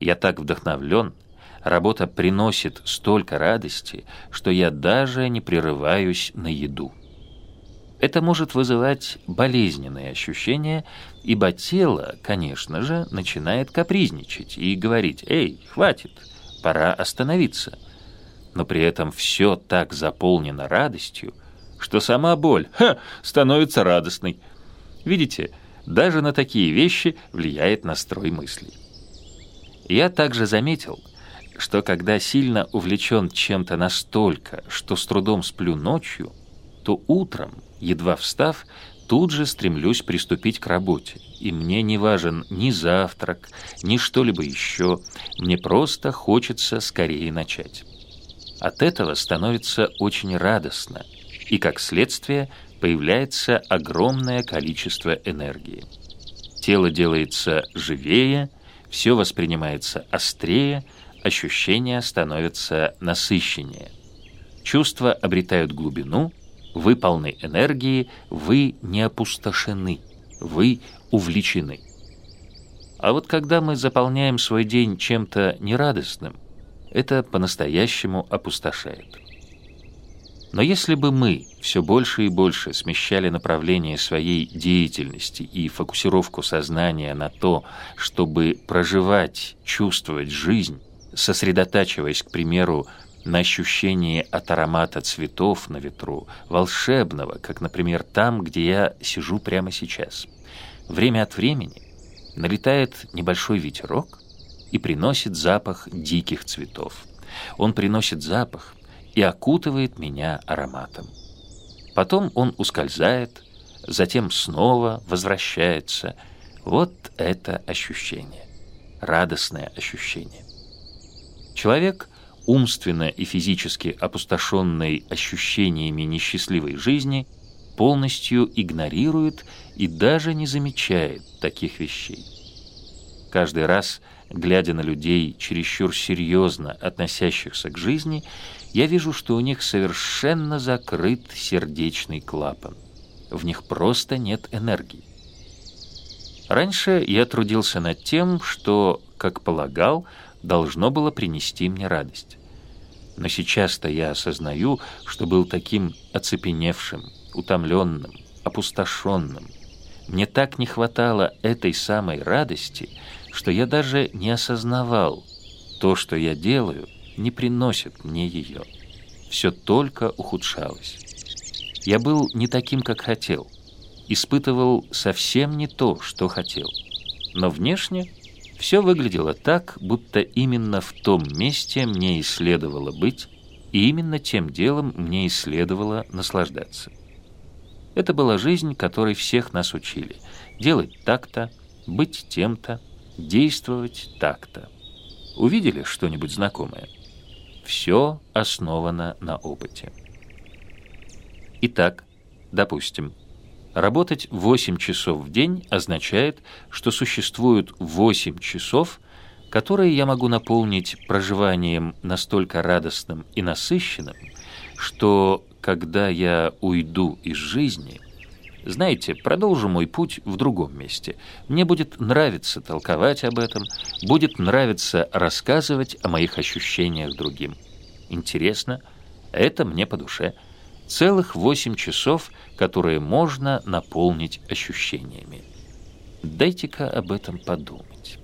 Я так вдохновлен, работа приносит столько радости, что я даже не прерываюсь на еду. Это может вызывать болезненные ощущения, ибо тело, конечно же, начинает капризничать и говорить «Эй, хватит, пора остановиться». Но при этом все так заполнено радостью, что сама боль ха, становится радостной. Видите, даже на такие вещи влияет настрой мыслей. Я также заметил, что когда сильно увлечен чем-то настолько, что с трудом сплю ночью, то утром, едва встав, тут же стремлюсь приступить к работе. И мне не важен ни завтрак, ни что-либо еще. Мне просто хочется скорее начать. От этого становится очень радостно, и, как следствие, появляется огромное количество энергии. Тело делается живее, все воспринимается острее, ощущения становятся насыщеннее. Чувства обретают глубину, вы полны энергии, вы не опустошены, вы увлечены. А вот когда мы заполняем свой день чем-то нерадостным, это по-настоящему опустошает. Но если бы мы все больше и больше смещали направление своей деятельности и фокусировку сознания на то, чтобы проживать, чувствовать жизнь, сосредотачиваясь, к примеру, на ощущении от аромата цветов на ветру, волшебного, как, например, там, где я сижу прямо сейчас. Время от времени налетает небольшой ветерок и приносит запах диких цветов. Он приносит запах, и окутывает меня ароматом. Потом он ускользает, затем снова возвращается. Вот это ощущение, радостное ощущение. Человек, умственно и физически опустошенный ощущениями несчастливой жизни, полностью игнорирует и даже не замечает таких вещей. Каждый раз, глядя на людей, чересчур серьезно относящихся к жизни, я вижу, что у них совершенно закрыт сердечный клапан. В них просто нет энергии. Раньше я трудился над тем, что, как полагал, должно было принести мне радость. Но сейчас-то я осознаю, что был таким оцепеневшим, утомленным, опустошенным. Мне так не хватало этой самой радости, что я даже не осознавал то, что я делаю — не приносит мне ее. Все только ухудшалось. Я был не таким, как хотел. Испытывал совсем не то, что хотел. Но внешне все выглядело так, будто именно в том месте мне и следовало быть, и именно тем делом мне и следовало наслаждаться. Это была жизнь, которой всех нас учили. Делать так-то, быть тем-то, действовать так-то. Увидели что-нибудь знакомое? Все основано на опыте. Итак, допустим, работать 8 часов в день означает, что существуют 8 часов, которые я могу наполнить проживанием настолько радостным и насыщенным, что когда я уйду из жизни – знаете, продолжу мой путь в другом месте. Мне будет нравиться толковать об этом, будет нравиться рассказывать о моих ощущениях другим. Интересно, это мне по душе. Целых восемь часов, которые можно наполнить ощущениями. Дайте-ка об этом подумать.